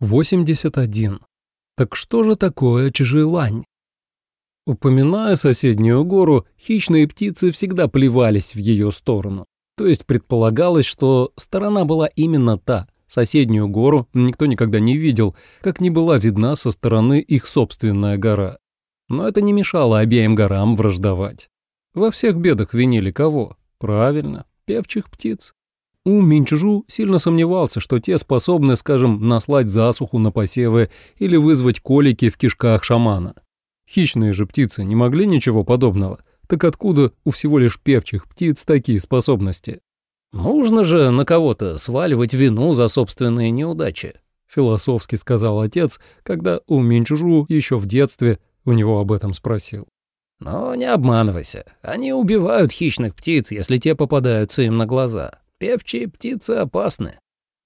81. Так что же такое Чжилань? Упоминая соседнюю гору, хищные птицы всегда плевались в ее сторону. То есть предполагалось, что сторона была именно та. Соседнюю гору никто никогда не видел, как не была видна со стороны их собственная гора. Но это не мешало обеим горам враждовать. Во всех бедах винили кого? Правильно, певчих птиц. У Минчжу сильно сомневался, что те способны, скажем, наслать засуху на посевы или вызвать колики в кишках шамана. Хищные же птицы не могли ничего подобного. Так откуда у всего лишь певчих птиц такие способности? «Нужно же на кого-то сваливать вину за собственные неудачи», — философски сказал отец, когда у Минчжу еще в детстве у него об этом спросил. «Но не обманывайся, они убивают хищных птиц, если те попадаются им на глаза. Певчие птицы опасны.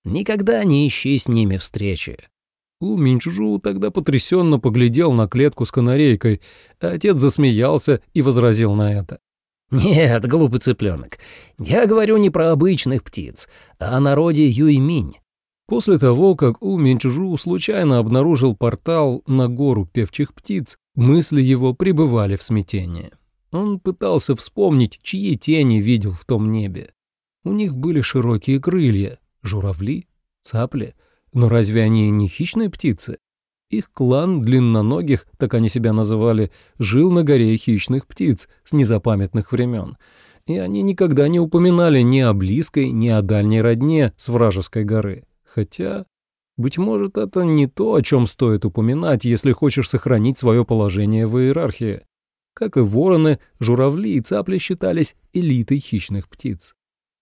Никогда не ищи с ними встречи. У Минчжу тогда потрясенно поглядел на клетку с канарейкой, а отец засмеялся и возразил на это. «Нет, глупый цыпленок, я говорю не про обычных птиц, а о народе Юйминь». После того, как У Минчжу случайно обнаружил портал на гору певчих птиц, мысли его пребывали в смятении. Он пытался вспомнить, чьи тени видел в том небе. У них были широкие крылья, журавли, цапли. Но разве они не хищные птицы? Их клан длинноногих, так они себя называли, жил на горе хищных птиц с незапамятных времен. И они никогда не упоминали ни о близкой, ни о дальней родне с вражеской горы. Хотя, быть может, это не то, о чем стоит упоминать, если хочешь сохранить свое положение в иерархии. Как и вороны, журавли и цапли считались элитой хищных птиц.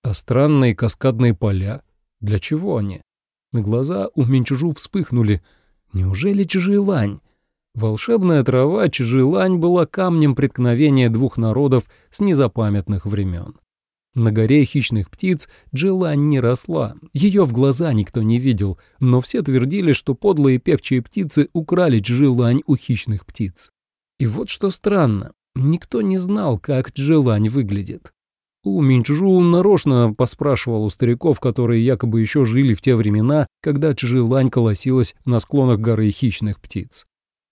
А странные каскадные поля? Для чего они? На глаза у Минчужу вспыхнули. Неужели Чжилань? Волшебная трава Чжилань была камнем преткновения двух народов с незапамятных времен. На горе хищных птиц Джилань не росла, ее в глаза никто не видел, но все твердили, что подлые певчие птицы украли Джилань у хищных птиц. И вот что странно, никто не знал, как Джилань выглядит. У Минчжу нарочно поспрашивал у стариков, которые якобы еще жили в те времена, когда Чжилань колосилась на склонах горы хищных птиц.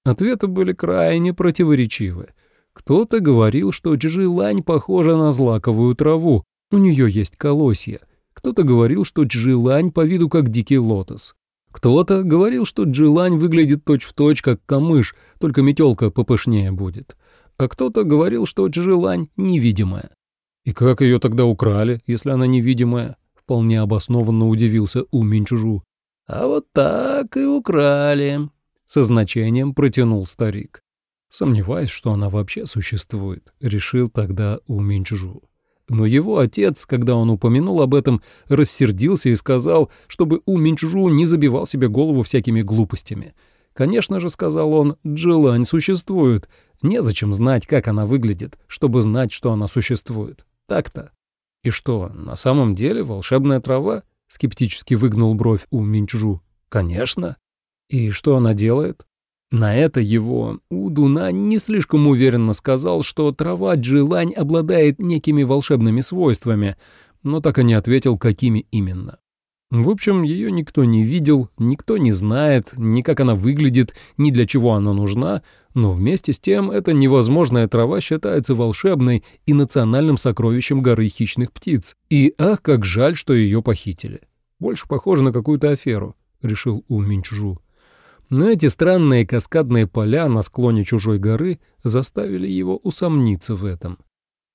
Ответы были крайне противоречивы. Кто-то говорил, что Чжилань похожа на злаковую траву, у нее есть колосья. Кто-то говорил, что Чжилань по виду как дикий лотос. Кто-то говорил, что Джилань выглядит точь-в-точь, точь, как камыш, только метелка попышнее будет. А кто-то говорил, что Джилань невидимая. «И как ее тогда украли, если она невидимая?» — вполне обоснованно удивился У Минчужу. «А вот так и украли», — со значением протянул старик. Сомневаюсь, что она вообще существует, — решил тогда У Минчужу. Но его отец, когда он упомянул об этом, рассердился и сказал, чтобы У Минчжу не забивал себе голову всякими глупостями. Конечно же, сказал он, Джилань существует. Незачем знать, как она выглядит, чтобы знать, что она существует. Так-то. И что, на самом деле волшебная трава? Скептически выгнул бровь у Минчжу. Конечно. И что она делает? На это его Удуна не слишком уверенно сказал, что трава Джилань обладает некими волшебными свойствами, но так и не ответил, какими именно. В общем, ее никто не видел, никто не знает, ни как она выглядит, ни для чего она нужна, но вместе с тем эта невозможная трава считается волшебной и национальным сокровищем горы хищных птиц. И ах, как жаль, что ее похитили. Больше похоже на какую-то аферу, решил У Минчжу. Но эти странные каскадные поля на склоне чужой горы заставили его усомниться в этом.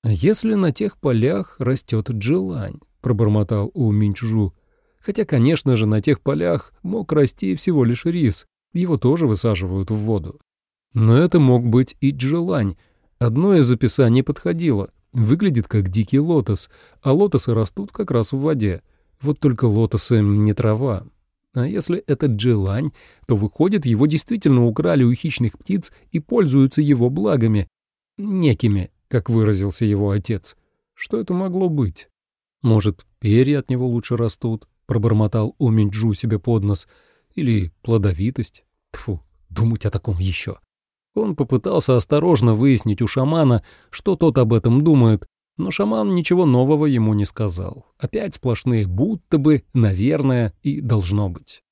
«А если на тех полях растет джилань?» — пробормотал У Минчжу. Хотя, конечно же, на тех полях мог расти всего лишь рис, его тоже высаживают в воду. Но это мог быть и джелань. Одно из описаний подходило. Выглядит как дикий лотос, а лотосы растут как раз в воде. Вот только лотосы не трава. А если это джелань, то выходит, его действительно украли у хищных птиц и пользуются его благами. Некими, как выразился его отец. Что это могло быть? Может, перья от него лучше растут? — пробормотал Уминджу себе под нос. «Или плодовитость? Тфу, думать о таком еще». Он попытался осторожно выяснить у шамана, что тот об этом думает, но шаман ничего нового ему не сказал. Опять сплошные «будто бы», «наверное» и «должно быть».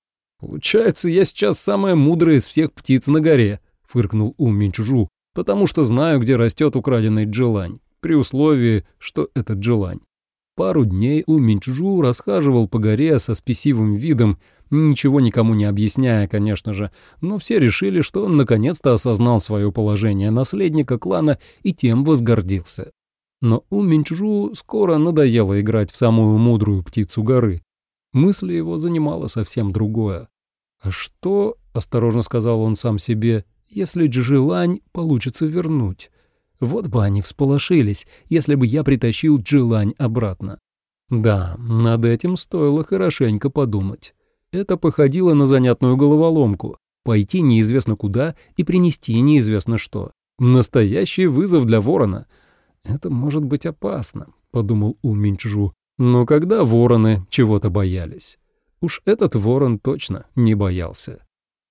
«Получается, я сейчас самая мудрая из всех птиц на горе», — фыркнул Ум «потому что знаю, где растет украденный джилань, при условии, что это джилань». Пару дней У Минчжу расхаживал по горе со спесивым видом, ничего никому не объясняя, конечно же, но все решили, что он наконец-то осознал свое положение наследника клана и тем возгордился. Но У Минчжу скоро надоело играть в самую мудрую птицу горы. Мысли его занимало совсем другое. «А что, — осторожно сказал он сам себе, — если Джилань получится вернуть? Вот бы они всполошились, если бы я притащил Джилань обратно. Да, над этим стоило хорошенько подумать. Это походило на занятную головоломку. Пойти неизвестно куда и принести неизвестно что. Настоящий вызов для ворона. Это может быть опасно, — подумал У Минчжу. Но когда вороны чего-то боялись? Уж этот ворон точно не боялся.